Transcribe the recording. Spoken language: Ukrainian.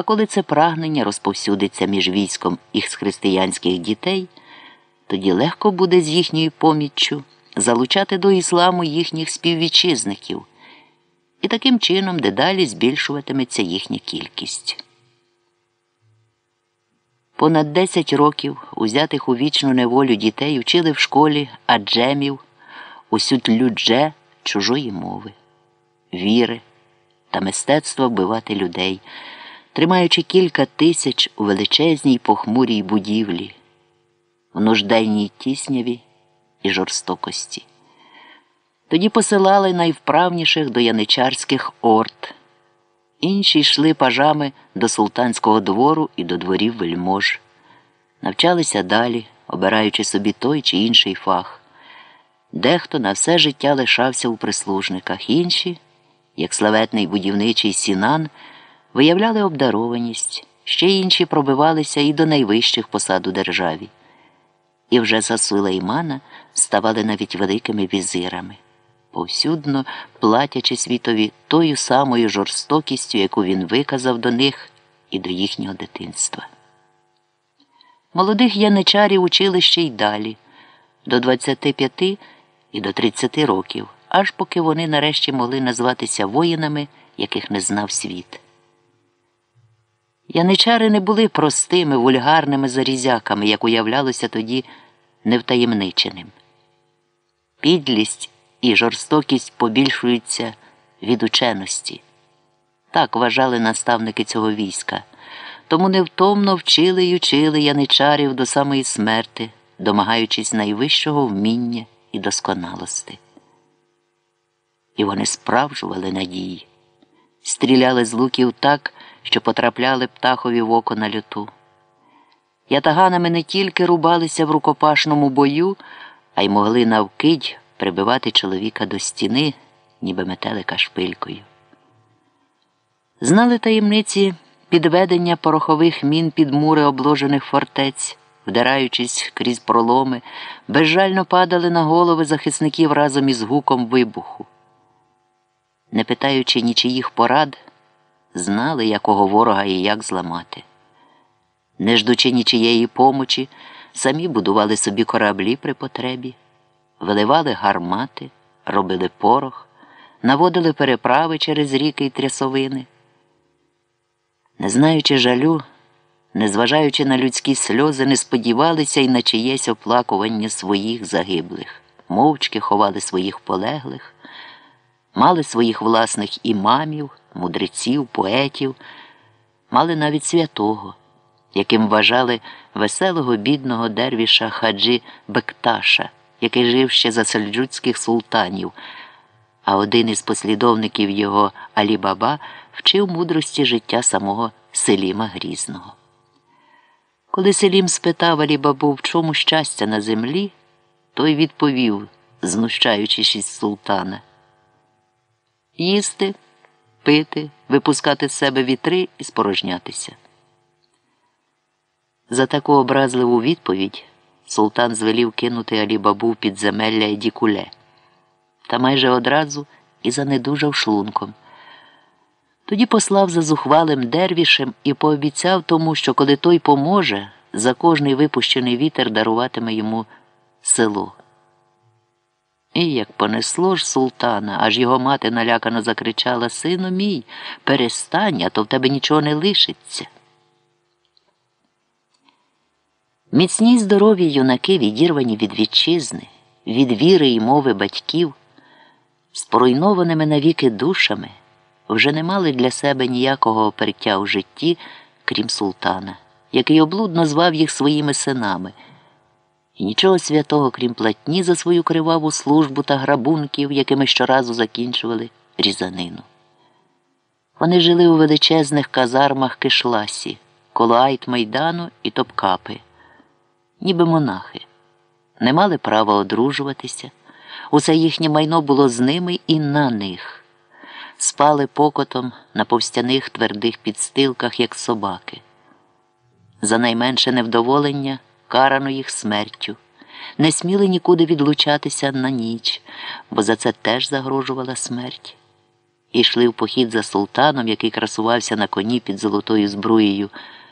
А коли це прагнення розповсюдиться між військом їх християнських дітей, тоді легко буде з їхньою поміччю залучати до ісламу їхніх співвітчизників, і таким чином дедалі збільшуватиметься їхня кількість. Понад 10 років узятих у вічну неволю дітей вчили в школі аджемів, усю тлюдже чужої мови, віри та мистецтва вбивати людей, тримаючи кілька тисяч у величезній похмурій будівлі, в нужденній тісняві і жорстокості. Тоді посилали найвправніших до яничарських орд. Інші йшли пажами до султанського двору і до дворів вельмож, навчалися далі, обираючи собі той чи інший фах. Дехто на все життя лишався у прислужниках, інші, як славетний будівничий сінан, виявляли обдарованість, ще інші пробивалися і до найвищих посад у державі. І вже за Сулеймана ставали навіть великими візирами повсюдно платячи світові тою самою жорстокістю, яку він виказав до них і до їхнього дитинства. Молодих яничарів учили ще й далі, до 25 і до 30 років, аж поки вони нарешті могли назватися воїнами, яких не знав світ. Яничари не були простими вульгарними зарізяками, як уявлялося тоді невтаємниченим. Підлість і жорстокість побільшуються від ученості. Так вважали наставники цього війська, тому невтомно вчили й учили яничарів до самої смерти, домагаючись найвищого вміння і досконалости. І вони справжували надії, стріляли з луків так, що потрапляли птахові в око на люту. Ятаганами не тільки рубалися в рукопашному бою, а й могли навкидь прибивати чоловіка до стіни, ніби метелика шпилькою. Знали таємниці підведення порохових мін під мури обложених фортець, вдираючись крізь проломи, безжально падали на голови захисників разом із гуком вибуху. Не питаючи нічиїх порад, знали, якого ворога і як зламати. Не ждучи нічиєї помочі, самі будували собі кораблі при потребі виливали гармати, робили порох, наводили переправи через ріки й трясовини. Не знаючи жалю, незважаючи на людські сльози, не сподівалися й на чиєсь оплакування своїх загиблих, мовчки ховали своїх полеглих, мали своїх власних імамів, мудреців, поетів, мали навіть святого, яким вважали веселого бідного дервіша хаджі Бекташа який жив ще за сельджуцьких султанів, а один із послідовників його Алі Баба вчив мудрості життя самого Селіма Грізного. Коли Селім спитав Алі Бабу, в чому щастя на землі, той відповів, знущаючись із султана їсти, пити, випускати з себе вітри і спорожнятися. За таку образливу відповідь Султан звелів кинути Алібабу в підземелля і дікуле, та майже одразу і занедужав шлунком. Тоді послав за зухвалим дервішем і пообіцяв тому, що коли той поможе, за кожний випущений вітер даруватиме йому село. І як понесло ж султана, аж його мати налякано закричала Сину мій, перестань, а то в тебе нічого не лишиться. Міцні здорові юнаки, відірвані від вітчизни, від віри і мови батьків, з поруйнованими навіки душами, вже не мали для себе ніякого опертя у житті, крім султана, який облудно звав їх своїми синами, і нічого святого, крім платні за свою криваву службу та грабунків, якими щоразу закінчували різанину. Вони жили у величезних казармах кишласі, коло Айт Майдану і Топкапи ніби монахи, не мали права одружуватися. Усе їхнє майно було з ними і на них. Спали покотом на повстяних твердих підстилках, як собаки. За найменше невдоволення карано їх смертю, не сміли нікуди відлучатися на ніч, бо за це теж загрожувала смерть. і йшли в похід за султаном, який красувався на коні під золотою збруєю.